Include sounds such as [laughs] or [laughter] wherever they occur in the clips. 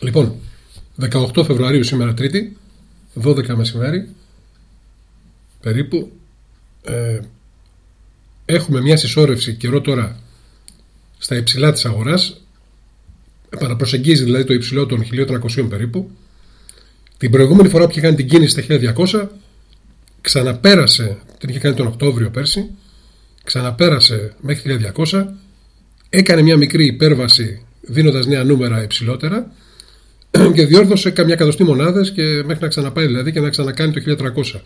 Λοιπόν, 18 Φεβρουαρίου σήμερα Τρίτη, 12 μεσημέρι, περίπου, ε, έχουμε μια συσσόρευση καιρό τώρα στα υψηλά της αγοράς, επαναπροσεγγίζει δηλαδή το υψηλό των 1300 περίπου. Την προηγούμενη φορά που είχε κάνει την κίνηση στα 1200, ξαναπέρασε, την είχε κάνει τον Οκτώβριο πέρσι, ξαναπέρασε μέχρι 1200, έκανε μια μικρή υπέρβαση δίνοντας νέα νούμερα υψηλότερα [clears throat] και διόρθωσε καμιά εκατοστή μονάδες και μέχρι να ξαναπάει δηλαδή και να ξανακάνει το 1300.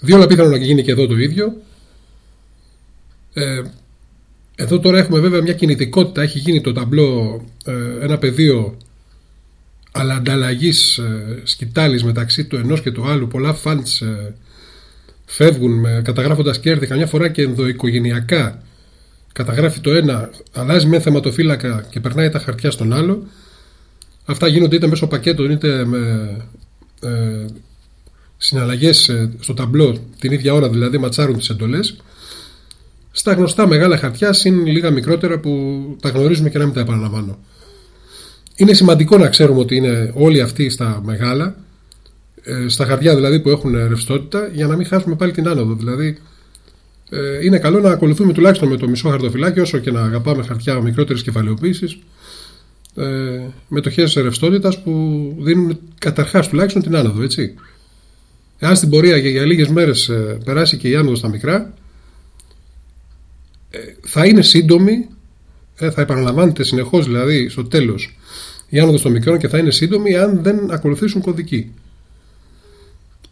Δύο όλα πιθανό να γίνει και εδώ το ίδιο. Ε, εδώ τώρα έχουμε βέβαια μια κινητικότητα, έχει γίνει το ταμπλό ε, ένα πεδίο αλλά ανταλλαγής ε, σκητάλης μεταξύ του ενός και του άλλου. Πολλά φαντς ε, φεύγουν με, καταγράφοντας κέρδη, καμιά φορά και ενδοοικογενειακά. Καταγράφει το ένα, αλλάζει με θεματοφύλακα και περνάει τα χαρτιά στον άλλο. Αυτά γίνονται είτε μέσω πακέτων είτε με ε, συναλλαγές ε, στο ταμπλό την ίδια ώρα δηλαδή ματσάρουν τις εντολές στα γνωστά μεγάλα χαρτιά συν λίγα μικρότερα που τα γνωρίζουμε και να μην τα επαναλαμβάνω. Είναι σημαντικό να ξέρουμε ότι είναι όλοι αυτοί στα μεγάλα, ε, στα χαρτιά δηλαδή που έχουν ρευστότητα, για να μην χάσουμε πάλι την άνοδο. Δηλαδή, ε, είναι καλό να ακολουθούμε τουλάχιστον με το μισό χαρτοφυλάκι, όσο και να αγαπάμε χαρτιά μικρότερης κεφαλαιοποίησης, ε, μετοχέ ρευστότητας που δίνουν καταρχάς τουλάχιστον την άνοδο. Έτσι. Εάν στην πορεία για, για λίγες μέρες περάσει και η άνοδος στα μικρά, θα είναι σύντομη, ε, θα επαναλαμβάνεται συνεχώς δηλαδή στο τέλος η άνοδος των μικρών και θα είναι σύντομη αν δεν ακολουθήσουν κωδική.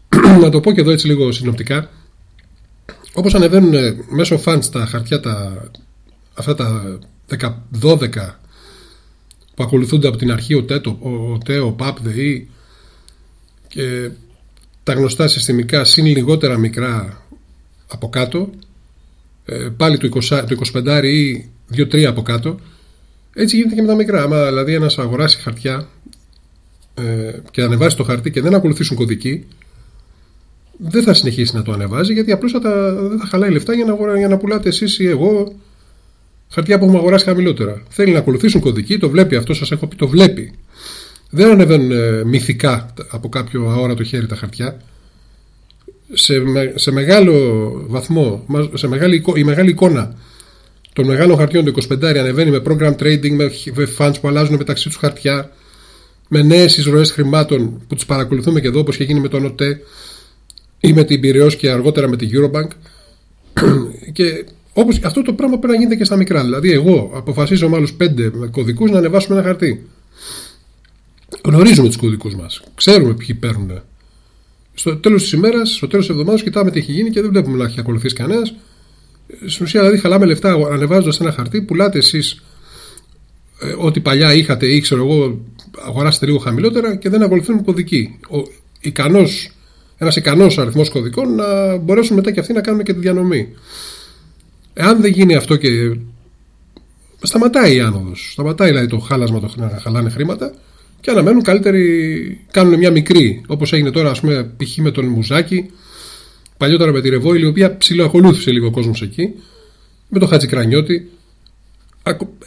[clears throat] Να το πω και εδώ έτσι λίγο συνοπτικά. Όπως ανεβαίνουν ε, μέσω φαντ τα χαρτιά τα, αυτά τα 12 που ακολουθούνται από την αρχή ο ΤΕΟ, ο, ΤΕΟ, ο ΠΑΠ, ΔΕΗ και τα γνωστά συστημικά συν λιγότερα μικρά από κάτω ε, πάλι το, 20, το 25 ή 2-3 από κάτω. Έτσι γίνεται και με τα μικρά. Άμα δηλαδή ένας αγοράσει χαρτιά ε, και ανεβάσει το χαρτί και δεν ακολουθήσουν κωδική, δεν θα συνεχίσει να το ανεβάζει γιατί απλούστατα δεν θα χαλάει λεφτά για να, για να πουλάτε εσείς ή εγώ χαρτιά που έχουμε αγοράσει χαμηλότερα. Θέλει να ακολουθήσουν κωδική, το βλέπει αυτό, σας έχω πει, το βλέπει. Δεν ανεβαίνουν ε, μυθικά από κάποιο αόρατο χέρι τα χαρτιά σε, σε μεγάλο βαθμό, σε μεγάλη, η μεγάλη εικόνα των μεγάλων χαρτιών του 25 ανεβαίνει με program trading, με funds που αλλάζουν μεταξύ τους χαρτιά, με νέες εισρωές χρημάτων που τι παρακολουθούμε και εδώ, όπως είχε γίνει με τον ΟΤΕ ή με την Πυραιό και αργότερα με την Eurobank. [clears throat] και όπως, αυτό το πράγμα πρέπει να γίνεται και στα μικρά. Δηλαδή, εγώ αποφασίζω με άλλους πέντε κωδικούς να ανεβάσουμε ένα χαρτί. Γνωρίζουμε τους κωδικούς μας. Ξέρουμε ποιοι παίρνουν στο τέλος της ημέρας, στο τέλος της εβδομάδας, κοιτάμε τι έχει γίνει και δεν βλέπουμε να έχει ακολουθήσει κανένας. Στην ουσία, δηλαδή, χαλάμε λεφτά ανεβάζοντας ένα χαρτί, πουλάτε εσείς ε, ό,τι παλιά είχατε ή ξέρω εγώ, αγοράσετε λίγο χαμηλότερα και δεν ακολουθούν κωδική. ικανός, ένας ικανός αριθμός κωδικών να μπορέσουν μετά και αυτοί να κάνουν και τη διανομή. Εάν δεν γίνει αυτό και σταματάει η άνοδος, σταματάει δηλαδή το χάλασμα το να χαλάνε χρήματα, και αναμένουν καλύτερη, κάνουν μια μικρή, όπως έγινε τώρα, ας πούμε, π.χ. με τον Μουζάκη, παλιότερα με τη Ρεβόιλη, η οποία ψηλοακολούθησε λίγο ο κόσμος εκεί, με τον Χατζικρανιώτη.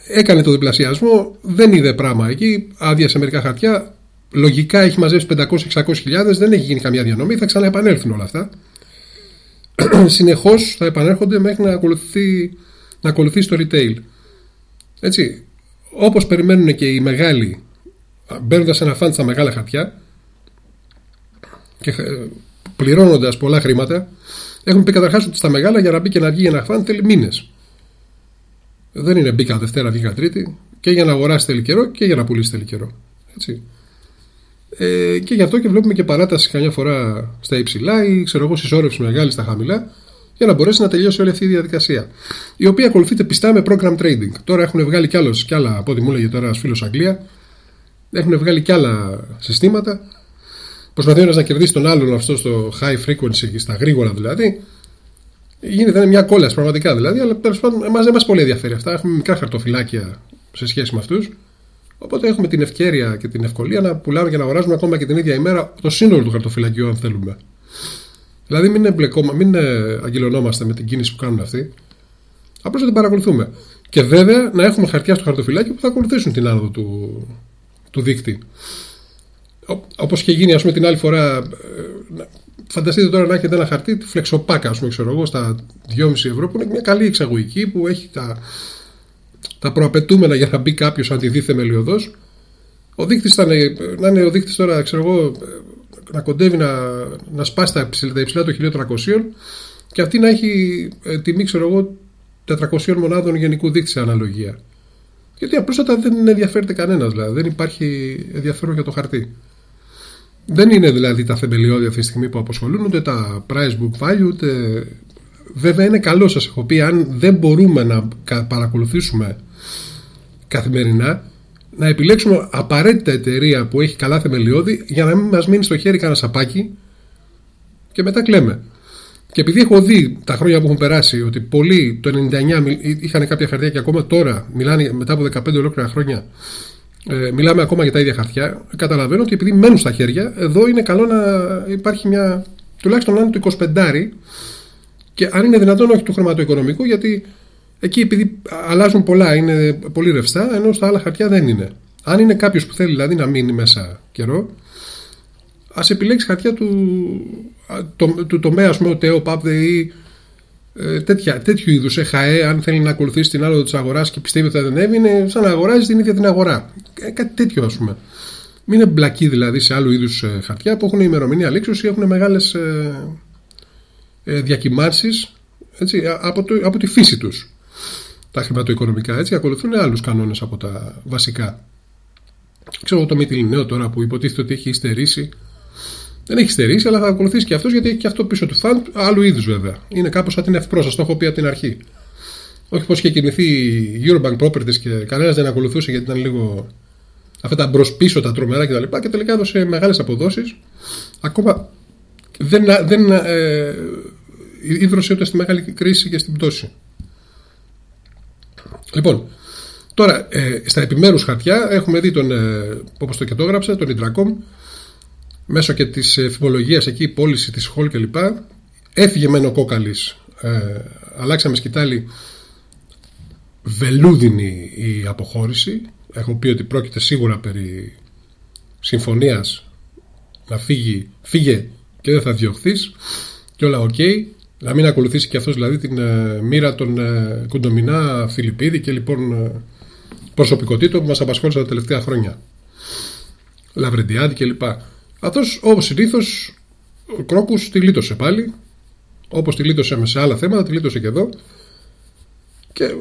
Έκανε το διπλασιασμό, δεν είδε πράγμα εκεί, άδεια σε μερικά χαρτιά. Λογικά έχει μαζέψει 500-600 χιλιάδες, δεν έχει γίνει καμία διανομή, θα ξαναεπανέλθουν όλα αυτά. [clears throat] Συνεχώς θα επανέρχονται μέχρι να ακολουθεί, να ακολουθεί το retail. Έτσι, όπως περιμένουν και οι μεγάλοι μπαίνοντας ένα φαντ στα μεγάλα χαρτιά και ε, πληρώνοντας πολλά χρήματα, έχουν πει καταρχάς ότι στα μεγάλα για να μπει και να βγει ένα φαντ θέλει μήνες. Δεν είναι μπήκα Δευτέρα, βγήκα Τρίτη και για να αγοράσεις θέλει καιρό και για να πουλήσεις θέλει καιρό. Έτσι. Ε, και γι' αυτό και βλέπουμε και παράταση καμιά φορά στα υψηλά ή ξέρω εγώ συσσόρευση μεγάλη στα χαμηλά για να μπορέσει να τελειώσει όλη αυτή η διαδικασία. Η οποία ακολουθείται πιστά με program trading. Τώρα έχουν βγάλει κι, άλλος, κι άλλα, από ό,τι μου έλεγε τώρα ένας φίλος Αγγλία, έχουν βγάλει και άλλα συστήματα. Προσπαθεί ένας να κερδίσει τον άλλον αυτό στο high frequency, στα γρήγορα δηλαδή. Γίνεται μια κόλαση πραγματικά δηλαδή, αλλά τέλος πάντων εμάς δεν μας πολύ ενδιαφέρει αυτά. Έχουμε μικρά χαρτοφυλάκια σε σχέση με αυτούς. Οπότε έχουμε την ευκαιρία και την ευκολία να πουλάμε και να αγοράζουμε ακόμα και την ίδια ημέρα το σύνολο του χαρτοφυλακίου, αν θέλουμε. Δηλαδή, μην, εμπλεκόμα, μην αγγελωνόμαστε με την κίνηση που κάνουν αυτοί. Απλώς να την παρακολουθούμε. Και βέβαια να έχουμε χαρτιά στο χαρτοφυλάκι που θα ακολουθήσουν την άνοδο του, του δείκτη. Όπως και γίνει, ας πούμε, την άλλη φορά. Ε, φανταστείτε τώρα να έχετε ένα χαρτί του φλεξοπάκα, ας πούμε, ξέρω εγώ, στα 2,5 ευρώ, που είναι μια καλή εξαγωγική, που έχει τα, τα προαπαιτούμενα για να μπει κάποιος αντιδίθε μελιωδό. Ο δείκτης ήταν, να είναι ο δείκτης τώρα, ξέρω εγώ, να κοντεύει να, να σπάσει τα υψηλά, τα υψηλά των 1300 και αυτή να έχει ε, τιμή, ξέρω εγώ, 400 μονάδων γενικού δείκτη σε αναλογία. Γιατί απλούστατα δεν ενδιαφέρεται κανένας, δηλαδή. Δεν υπάρχει ενδιαφέρον για το χαρτί. Δεν είναι δηλαδή τα θεμελιώδη αυτή τη στιγμή που αποσχολούν, ούτε τα price book value, ούτε. Βέβαια είναι καλό, σας έχω πει, αν δεν μπορούμε να παρακολουθήσουμε καθημερινά, να επιλέξουμε απαραίτητα εταιρεία που έχει καλά θεμελιώδη για να μην μας μείνει στο χέρι κανένα σαπάκι και μετά κλαίμε. Και επειδή έχω δει τα χρόνια που έχουν περάσει ότι πολλοί το 99 είχαν κάποια χαρτιά και ακόμα τώρα μιλάνε μετά από 15 ολόκληρα χρόνια ε, μιλάμε ακόμα για τα ίδια χαρτιά καταλαβαίνω ότι επειδή μένουν στα χέρια εδώ είναι καλό να υπάρχει μια τουλάχιστον να είναι το 25 και αν είναι δυνατόν όχι του χρηματοοικονομικού γιατί εκεί επειδή αλλάζουν πολλά είναι πολύ ρευστά ενώ στα άλλα χαρτιά δεν είναι αν είναι κάποιος που θέλει δηλαδή να μείνει μέσα καιρό ας επιλέξει χαρτιά του, το, του τομέα, ας πούμε, ο ΤΕΟ, ΠΑΠΔΕ ή ε, τέτοια, τέτοιου είδους ΕΧΑΕ, αν θέλει να ακολουθήσει την άλλο της αγοράς και πιστεύει ότι θα δεν είναι σαν να αγοράζει την ίδια την αγορά. Ε, κάτι τέτοιο, ας πούμε. Μην είναι μπλακή δηλαδή σε άλλου είδους ε, χαρτιά που έχουν ημερομηνία λήξεως ή έχουν μεγάλες ε, ε, διακυμάνσεις από, από τη φύση τους. Τα χρηματοοικονομικά έτσι ακολουθούν άλλους κανόνες από τα βασικά. Ξέρω το Μητυλινέο τώρα που υποτίθεται ότι έχει υστερήσει δεν έχει στερήσει, αλλά θα ακολουθήσει και αυτός γιατί έχει και αυτό πίσω του φαν, άλλου είδους βέβαια. Είναι κάπως σαν την ευπρό, σας το έχω πει από την αρχή. Όχι πως είχε κινηθεί η Eurobank Properties και κανένας δεν ακολουθούσε γιατί ήταν λίγο αυτά τα μπρος πίσω, τα τρομερά κτλ. Και, και τελικά έδωσε μεγάλες αποδόσεις. Ακόμα δεν, δεν ε, ίδρωσε ούτε στη μεγάλη κρίση και στην πτώση. Λοιπόν, τώρα ε, στα επιμέρους χαρτιά έχουμε δει τον, ε, όπως το και το έγραψε, τον Intracom, μέσω και της φημολογίας εκεί, η πώληση της Hol κλπ. Έφυγε μεν ο Κόκαλης, ε, αλλάξαμε σκυτάλη βελούδινη η αποχώρηση. Έχω πει ότι πρόκειται σίγουρα περί συμφωνίας να φύγει, φύγε και δεν θα διωχθείς και όλα οκ. Να μην ακολουθήσει και αυτός δηλαδή την ε, μοίρα των ε, Κουντομινά, Φιλιππίδη και λοιπόν ε, προσωπικότητων που μας απασχόλησαν τα τελευταία χρόνια. Λαβρεντιάδη κλπ. Αυτός όπως συνήθως ο Κρόκους τη λύτωσε πάλι. Όπως τη λύτωσε σε άλλα θέματα, τη λύτωσε και εδώ. Και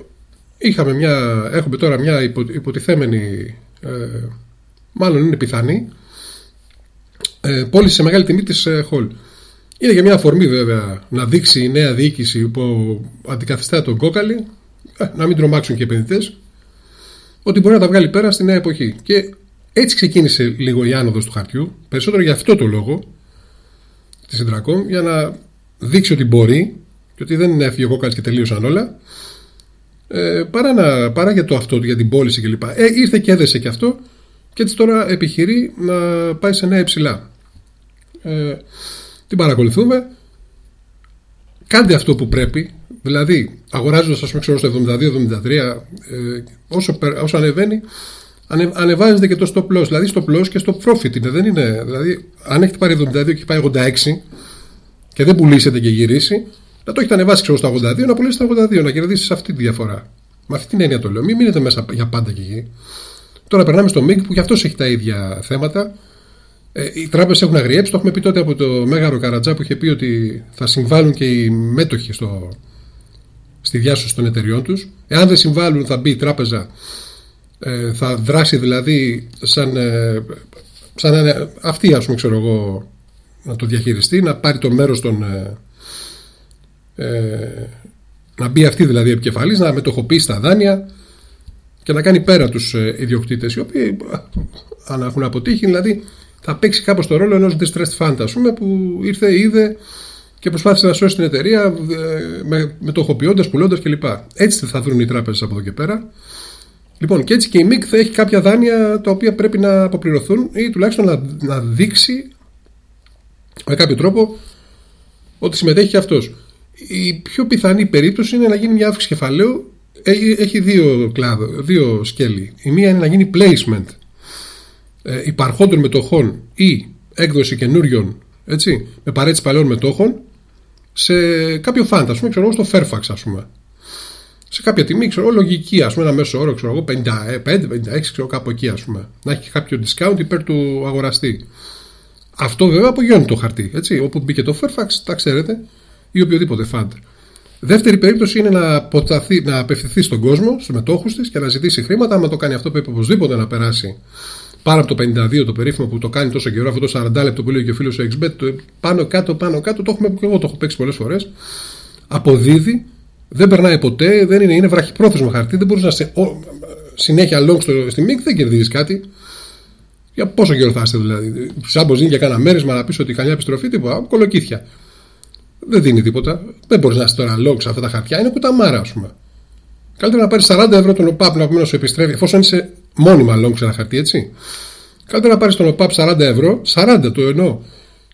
είχαμε μια, έχουμε τώρα μια υποτιθέμενη, ε, μάλλον είναι πιθανή, ε, πώληση σε μεγάλη τιμή της ε, Χολ. Είναι για μια αφορμή βέβαια να δείξει η νέα διοίκηση που αντικαθιστά τον κόκαλη, ε, να μην τρομάξουν και οι επενδυτές, ότι μπορεί να τα βγάλει πέρα στη νέα εποχή. Και έτσι ξεκίνησε λίγο η άνοδος του χαρτιού, περισσότερο για αυτό το λόγο της Συντρακόμ, για να δείξει ότι μπορεί και ότι δεν έφυγε ο κόκαλης και τελείωσαν όλα. Ε, παρά, να, παρά για το αυτό, για την πώληση κλπ. Ε, ήρθε και έδεσε και αυτό και έτσι τώρα επιχειρεί να πάει σε νέα υψηλά. Ε, την παρακολουθούμε. Κάντε αυτό που πρέπει. Δηλαδή, αγοράζοντας, ας πούμε, ξέρω, στο 72-73, ε, όσο, όσο ανεβαίνει, ανε, ανεβάζεται και το stop loss. Δηλαδή stop loss και stop profit είναι. Δεν είναι δηλαδή, αν έχετε πάρει 72 και έχει πάει 86 και δεν πουλήσετε και γυρίσει, να το έχετε ανεβάσει ξέρω, στα 82, να πουλήσετε στα 82, να κερδίσεις αυτή τη διαφορά. Με αυτή την έννοια το λέω. Μην μείνετε μέσα για πάντα και εκεί. Τώρα περνάμε στο MIG που και αυτός έχει τα ίδια θέματα. Ε, οι τράπεζες έχουν αγριέψει. Το έχουμε πει τότε από το Μέγαρο Καρατζά που είχε πει ότι θα συμβάλλουν και οι μέτοχοι στο, στη διάσωση των εταιριών τους. Εάν δεν συμβάλλουν, θα μπει η τράπεζα ε, θα δράσει δηλαδή σαν, ε, σαν αυτή ας πούμε ξέρω εγώ να το διαχειριστεί να πάρει το μέρος των ε, ε, να μπει αυτή δηλαδή επικεφαλής να μετοχοποιήσει τα δάνεια και να κάνει πέρα τους ε, ιδιοκτήτες οι οποίοι αν έχουν αποτύχει δηλαδή θα παίξει κάπως το ρόλο ενός distressed fund ας πούμε που ήρθε, είδε και προσπάθησε να σώσει την εταιρεία με, μετοχοποιώντας, πουλώντας κλπ. Έτσι θα βρουν οι τράπεζες από εδώ και πέρα Λοιπόν, και έτσι και η ΜΙΚ θα έχει κάποια δάνεια τα οποία πρέπει να αποπληρωθούν ή τουλάχιστον να, να δείξει με κάποιο τρόπο ότι συμμετέχει και αυτός. Η πιο πιθανή περίπτωση είναι να γίνει μια αύξηση κεφαλαίου. Έχει δύο κλάδο, δύο σκέλη. Η μία είναι να γίνει placement ε, υπαρχόντων μετοχών ή έκδοση καινούριων έτσι, με παρέτηση παλαιών μετόχων σε κάποιο φαντ, ας πούμε, ξέρω εγώ, στο Fairfax, ας πούμε. Σε κάποια τιμή, ξέρω εγώ, λογική, ας πούμε, ένα μέσο όρο, ξέρω εγώ, 55-56, ξέρω κάπου εκεί, ας πούμε. Να έχει κάποιο discount υπέρ του αγοραστή. Αυτό βέβαια απογειώνει το χαρτί, έτσι. Όπου μπήκε το Fairfax, τα ξέρετε, ή οποιοδήποτε fund. Δεύτερη περίπτωση είναι να, αποταθεί, να απευθυνθεί στον κόσμο, στους μετόχους της και να ζητήσει χρήματα. Άμα το κάνει αυτό, πρέπει οπωσδήποτε να περάσει πάνω από το 52 το περίφημο που το κάνει τόσο καιρό, αυτό το 40 λεπτό που λέει και ο φίλος ο XBET, το πάνω κάτω, πάνω κάτω, το έχουμε και εγώ το έχω παίξει πολλές φορές. Αποδίδει, δεν περνάει ποτέ, δεν είναι, είναι βραχυπρόθεσμο χαρτί, δεν μπορείς να σε, ο, συνέχεια long στο, στη ΜΙΚ, δεν κερδίζεις κάτι. Για πόσο καιρό θα είστε δηλαδή. Σαν πως για κάνα μέρισμα να πεις ότι καμιά επιστροφή, τίποτα, κολοκύθια. Δεν δίνει τίποτα. Δεν μπορείς να είσαι τώρα long σε αυτά τα χαρτιά, είναι κουταμάρα, ας πούμε. Καλύτερα να πάρεις 40 ευρώ τον ΟΠΑΠ να σου επιστρέφει, εφόσον είσαι μόνιμα long σε ένα χαρτί, έτσι. Καλύτερα να πάρεις τον ΟΠΑΠ 40 ευρώ, 40 το εννοώ,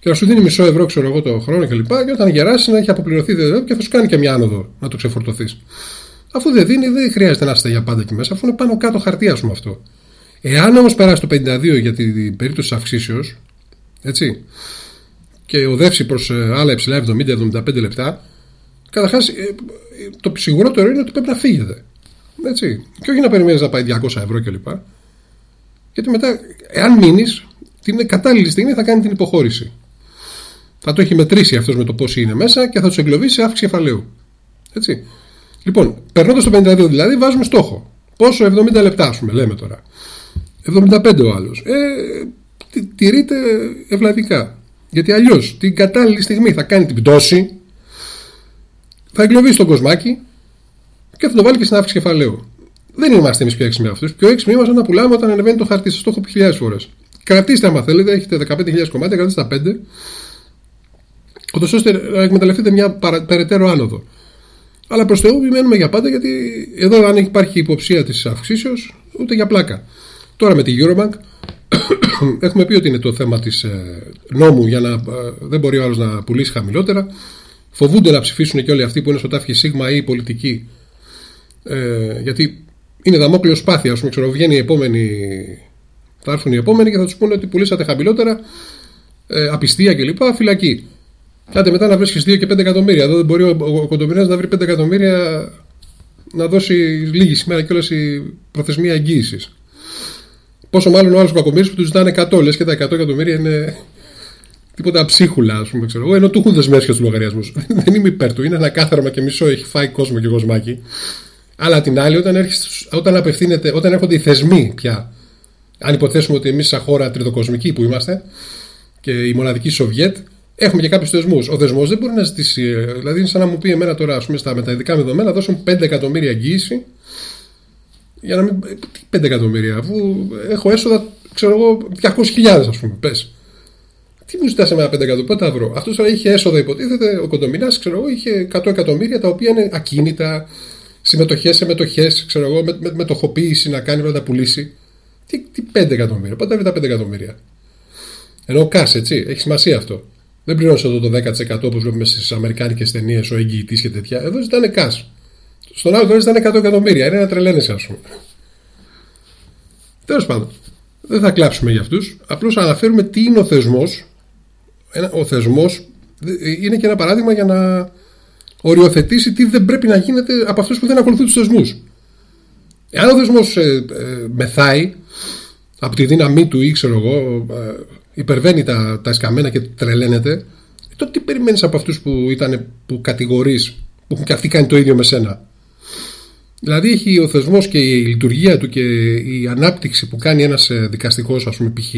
και να σου δίνει μισό ευρώ, ξέρω εγώ, το χρόνο κλπ. Και, και όταν γεράσεις να έχει αποπληρωθεί και θα σου κάνει και μια άνοδο να το ξεφορτωθείς. Αφού δεν δίνει, δεν χρειάζεται να είστε για πάντα εκεί μέσα, αφού είναι πάνω κάτω χαρτί, ας πούμε αυτό. Εάν όμως περάσει το 52 για την περίπτωση αυξήσεως, έτσι, και οδεύσει προς ε, άλλα υψηλά 70-75 λεπτά, καταρχάς ε, το σιγουρότερο είναι ότι πρέπει να φύγετε. Έτσι. Και όχι να περιμένεις να πάει 200 ευρώ κλπ. Γιατί μετά, εάν μείνεις, την κατάλληλη στιγμή θα κάνει την υποχώρηση. Θα το έχει μετρήσει αυτός με το πώ είναι μέσα και θα τους εγκλωβίσει σε αύξηση κεφαλαίου. Έτσι. Λοιπόν, περνώντας το 52 δηλαδή, βάζουμε στόχο. Πόσο 70 λεπτά, ας πούμε, λέμε τώρα. 75 ο άλλος. Ε, τηρείται ευλαβικά. Γιατί αλλιώς την κατάλληλη στιγμή θα κάνει την πτώση, θα εγκλωβίσει τον κοσμάκι και θα το βάλει και στην αύξηση κεφαλαίου. Δεν είμαστε εμείς πιο έξυπνοι αυτούς. Πιο έξυπνοι είμαστε να πουλάμε όταν ανεβαίνει το χαρτί. Σας το έχω πει χιλιάδες φορές. Κρατήστε, άμα θέλετε, έχετε 15.000 κομμάτια, κρατήστε τα 5. Ούτως ώστε να εκμεταλλευτείτε μια παρα, περαιτέρω άνοδο. Αλλά προς Θεού μένουμε για πάντα γιατί εδώ, αν υπάρχει υποψία της αυξήσεως, ούτε για πλάκα. Τώρα με τη Eurobank [coughs] έχουμε πει ότι είναι το θέμα της ε, νόμου για να ε, δεν μπορεί ο άλλος να πουλήσει χαμηλότερα. Φοβούνται να ψηφίσουν και όλοι αυτοί που είναι στο τάφι Σίγμα ή οι πολιτικοί ε, γιατί είναι δαμόκλειο σπάθεια. Α πούμε, ξέρω, βγαίνει η επόμενη. Θα έρθουν οι επόμενοι και θα τους πούνε ότι πουλήσατε χαμηλότερα, ε, απιστία κλπ. Φυλακή. Κάτε μετά να βρίσκεις 2 και 5 εκατομμύρια. Εδώ δεν μπορεί ο, ο, ο να βρει 5 εκατομμύρια να δώσει λίγη σήμερα και όλες η προθεσμία εγγύησης. Πόσο μάλλον ο άλλος κακομίρι που τους ζητάνε 100, λες και τα 100 εκατομμύρια είναι τίποτα ψίχουλα, ας πούμε, ξέρω εγώ, ενώ του έχουν δεσμεύσει τους λογαριασμούς. [laughs] δεν είμαι υπέρ του. Είναι ένα κάθαρμα και μισό, έχει φάει κόσμο και κοσμάκι. Αλλά την άλλη, όταν, έρχεσαι, όταν απευθύνεται, όταν έρχονται οι θεσμοί πια, αν υποθέσουμε ότι εμείς, σαν χώρα τριτοκοσμική που είμαστε και η μοναδική Σοβιέτ, έχουμε και κάποιους θεσμούς. Ο θεσμός δεν μπορεί να ζητήσει. Δηλαδή, είναι σαν να μου πει εμένα τώρα, ας πούμε, στα μεταδικά δεδομένα, δώσουν 5 εκατομμύρια εγγύηση. Για να μην. Τι 5 εκατομμύρια, αφού έχω έσοδα, ξέρω εγώ, 200.000 ας πούμε, πες. Τι μου ζητάς ένα 5 εκατομμύρια, πότε θα βρω. Αυτός τώρα είχε έσοδα, υποτίθεται, ο κοντομινάς, ξέρω εγώ, είχε 100 εκατομμύρια τα οποία είναι ακίνητα, συμμετοχές σε μετοχέ, ξέρω εγώ, με, με, μετοχοποίηση να κάνει να τα πουλήσει. Τι, τι 5 εκατομμύρια, πότε τα 5 εκατομμύρια. Ενώ κά, έτσι, έχει σημασία αυτό. Δεν πληρώνει εδώ το 10% όπως βλέπουμε στις αμερικάνικες ταινίες, ο εγγυητής και τέτοια. Εδώ ζητάνε κά. Στον άλλο τώρα ζητάνε 100 εκατομμύρια. Είναι ένα τρελαίνεσαι, ας πούμε. Τέλος πάντων, δεν θα κλάψουμε για αυτούς. Απλώς αναφέρουμε τι είναι ο θεσμός. Ο θεσμός είναι και ένα παράδειγμα για να οριοθετήσει τι δεν πρέπει να γίνεται από αυτούς που δεν ακολουθούν τους θεσμούς. Εάν ο θεσμός ε, ε, μεθάει από τη δύναμή του ή ξέρω εγώ, ε, υπερβαίνει τα, τα εσκαμμένα και τρελαίνεται, τότε τι περιμένεις από αυτούς που, ήταν, που κατηγορείς, που έχουν και αυτοί κάνει το ίδιο με σένα; Δηλαδή έχει ο θεσμός και η λειτουργία του και η ανάπτυξη που κάνει ένας ε, δικαστικός ας πούμε π.χ.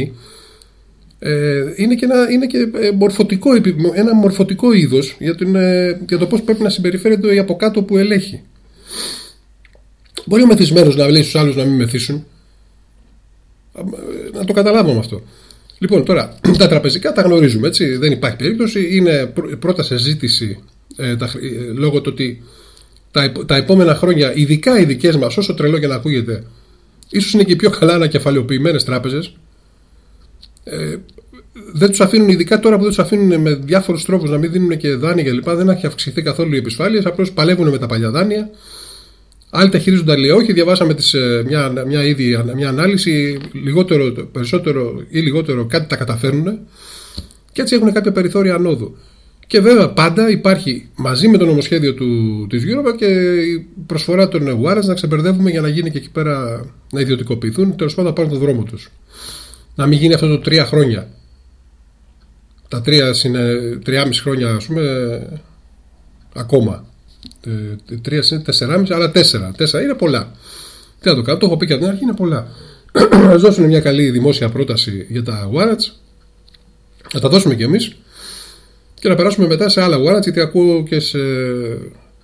Ε, είναι και, ένα, είναι και ε, μορφωτικό, ένα μορφωτικό είδος για, ε, για το πώς πρέπει να συμπεριφέρεται από κάτω που ελέγχει. Μπορεί ο μεθυσμένος να λέει στους άλλους να μην μεθύσουν. Να το καταλάβουμε αυτό. Λοιπόν, τώρα [clears throat] τα τραπεζικά τα γνωρίζουμε έτσι, δεν υπάρχει περίπτωση. Είναι πρώτα σε ζήτηση ε, τα, λόγω του ότι τα, τα επόμενα χρόνια, ειδικά οι δικές μας, όσο τρελό και να ακούγεται, ίσως είναι και οι πιο καλά ανακεφαλαιοποιημένες τράπεζες, ε, δεν τους αφήνουν, ειδικά τώρα που δεν τους αφήνουν με διάφορους τρόπους να μην δίνουν και δάνεια κλπ. Δεν έχει αυξηθεί καθόλου η επισφάλεια. Απλώς παλεύουν με τα παλιά δάνεια. Άλλοι τα χειρίζονται, άλλοι όχι. Διαβάσαμε τις, ε, μια, μια, ήδη, μια ανάλυση, λιγότερο, περισσότερο ή λιγότερο κάτι τα καταφέρνουν και έτσι έχουν κάποια περιθώρια ανόδου. Και βέβαια πάντα υπάρχει μαζί με το νομοσχέδιο του, της Europe και η προσφορά των Warrants να ξεμπερδεύουμε για να γίνει και εκεί πέρα να ιδιωτικοποιηθούν, τέλος πάντων να πάρουν τον δρόμο τους. Να μην γίνει αυτό το τρία χρόνια. Τα τρία είναι τριάμιση χρόνια ας πούμε ακόμα. Ε, τρία είναι τεσσεράμιση, αλλά τέσσερα. Τέσσερα είναι πολλά. Τι να το κάνω, το έχω πει και από την αρχή, είναι πολλά. [clears throat] Α δώσουν μια καλή δημόσια πρόταση για τα warrants. Να τα δώσουμε κι εμείς και να περάσουμε μετά σε άλλα warrants, γιατί ακούω και σε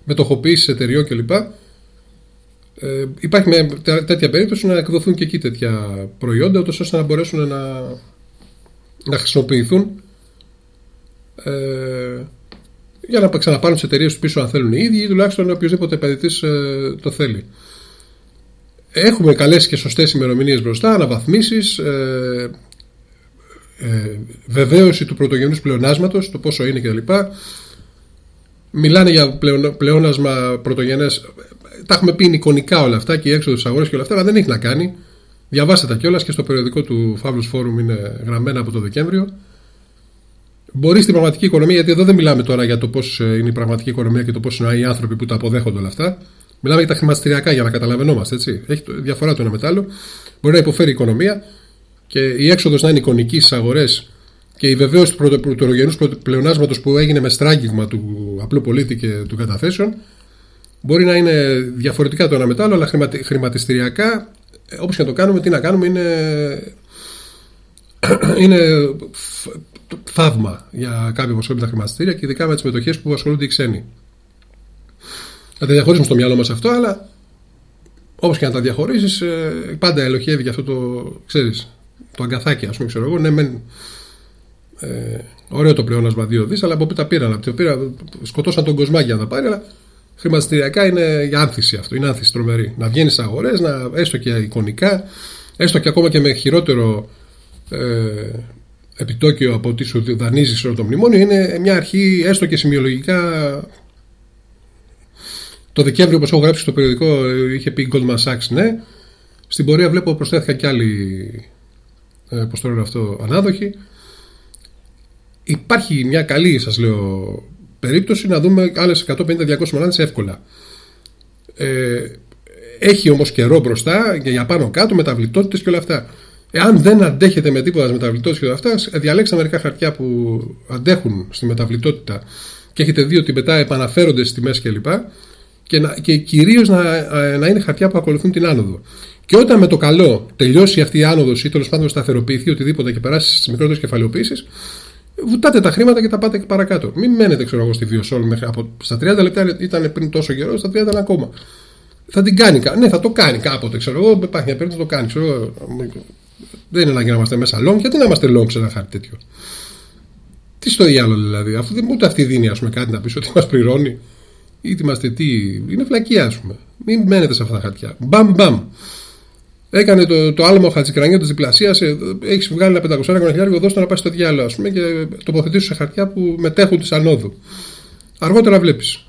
μετοχοποίηση εταιριών κλπ. Ε, υπάρχει μια τέτοια περίπτωση να εκδοθούν και εκεί τέτοια προϊόντα, ώστε να μπορέσουν να, να χρησιμοποιηθούν ε, για να ξαναπάρουν τι εταιρείες τους πίσω αν θέλουν οι ίδιοι ή τουλάχιστον οποιοδήποτε επενδυτής ε, το θέλει. Έχουμε καλές και σωστές ημερομηνίες μπροστά, αναβαθμίσεις, ε, ε, βεβαίωση του πρωτογενούς πλεονάσματος, το πόσο είναι κτλ. Μιλάνε για πλεόνασμα πρωτογενές. Τα έχουμε πει εικονικά όλα αυτά και η έξοδος της αγοράς και όλα αυτά, αλλά δεν έχει να κάνει. Διαβάστε τα κιόλας και στο περιοδικό του Fabulous Forum είναι γραμμένα από το Δεκέμβριο. Μπορεί στην πραγματική οικονομία, γιατί εδώ δεν μιλάμε τώρα για το πώς ε, είναι η πραγματική οικονομία και το πώς είναι οι άνθρωποι που τα αποδέχονται όλα αυτά. Μιλάμε για τα χρηματιστηριακά για να καταλαβαίνόμαστε. Έτσι. Έχει διαφορά το ένα μετάλλο. Μπορεί να υποφέρει η οικονομία και η έξοδος να είναι εικονική στις αγορές και η βεβαίωση του πρωτογενού πλεονάσματος που έγινε με στράγγιγμα του απλού πολίτη και του καταθέσεων μπορεί να είναι διαφορετικά το ένα μετάλλο, αλλά χρηματιστηριακά, ε, όπως και να το κάνουμε, τι να κάνουμε, είναι, [clears throat] είναι θαύμα για κάποια που ασχολούνται τα χρηματιστήρια και ειδικά με τις μετοχέ που ασχολούνται οι ξένοι. Να τα διαχωρίσουμε στο μυαλό μας αυτό, αλλά όπως και να τα διαχωρίσει, ε, πάντα ελοχεύει για αυτό το, ξέρεις, το αγκαθάκι, ας πούμε, ξέρω εγώ. Ναι, μεν, ε, ωραίο το πλεόνασμα δύο δις, αλλά από πού τα πήραν. Από το πήρα, σκοτώσαν τον κοσμάκι να τα πάρει, αλλά χρηματιστηριακά είναι για άνθηση αυτό. Είναι άνθηση τρομερή. Να βγαίνεις στις αγορές, έστω και εικονικά, έστω και ακόμα και με χειρότερο ε, επιτόκιο από ότι σου δανείζεις όλο το μνημόνιο είναι μια αρχή έστω και σημειολογικά το Δεκέμβριο όπως έχω γράψει στο περιοδικό είχε πει Goldman Sachs ναι στην πορεία βλέπω προσθέθηκαν και άλλοι ε, πώς το αυτό ανάδοχοι υπάρχει μια καλή σας λέω περίπτωση να δούμε άλλες 150-200 μονάδες εύκολα ε, έχει όμως καιρό μπροστά και για πάνω κάτω μεταβλητότητες και όλα αυτά Εάν δεν αντέχετε με τίποτα μεταβλητότητα και αυτά, διαλέξτε μερικά χαρτιά που αντέχουν στη μεταβλητότητα και έχετε δει ότι μετά επαναφέρονται στη μέση κλπ. Και, να, και κυρίως να, να είναι χαρτιά που ακολουθούν την άνοδο. Και όταν με το καλό τελειώσει αυτή η άνοδος ή τέλος πάντων σταθεροποιηθεί οτιδήποτε και περάσει στις μικρότερες κεφαλαιοποιήσει, βουτάτε τα χρήματα και τα πάτε και παρακάτω. Μην μένετε, ξέρω εγώ, στη Βιοσόλ μέχρι από, στα 30 λεπτά ήταν πριν τόσο καιρό, στα 30 είναι ακόμα. Θα την κάνει, ναι, θα το κάνει κάποτε, ξέρω εγώ. Υπάρχει μια περίπτωση να το κάνει. Ξέρω, δεν είναι ανάγκη να είμαστε μέσα long. Γιατί να είμαστε long σε ένα χάρτη τέτοιο; Τι στο διάλογο δηλαδή, αφού δεν ούτε αυτή δίνει ας πούμε, κάτι να πεις ότι μας πληρώνει. Ή είμαστε τι. Είναι φλακία, ας πούμε. Μην μένετε σε αυτά τα χαρτιά. Μπαμ, μπαμ. Έκανε το, το άλμο χατζικρανιό τη διπλασία. Ε, Έχεις βγάλει ένα 500 χιλιάρικο, δώστε να πάει στο διάλογο, ας πούμε, και τοποθετήσου σε χαρτιά που μετέχουν της ανόδου. Αργότερα βλέπεις.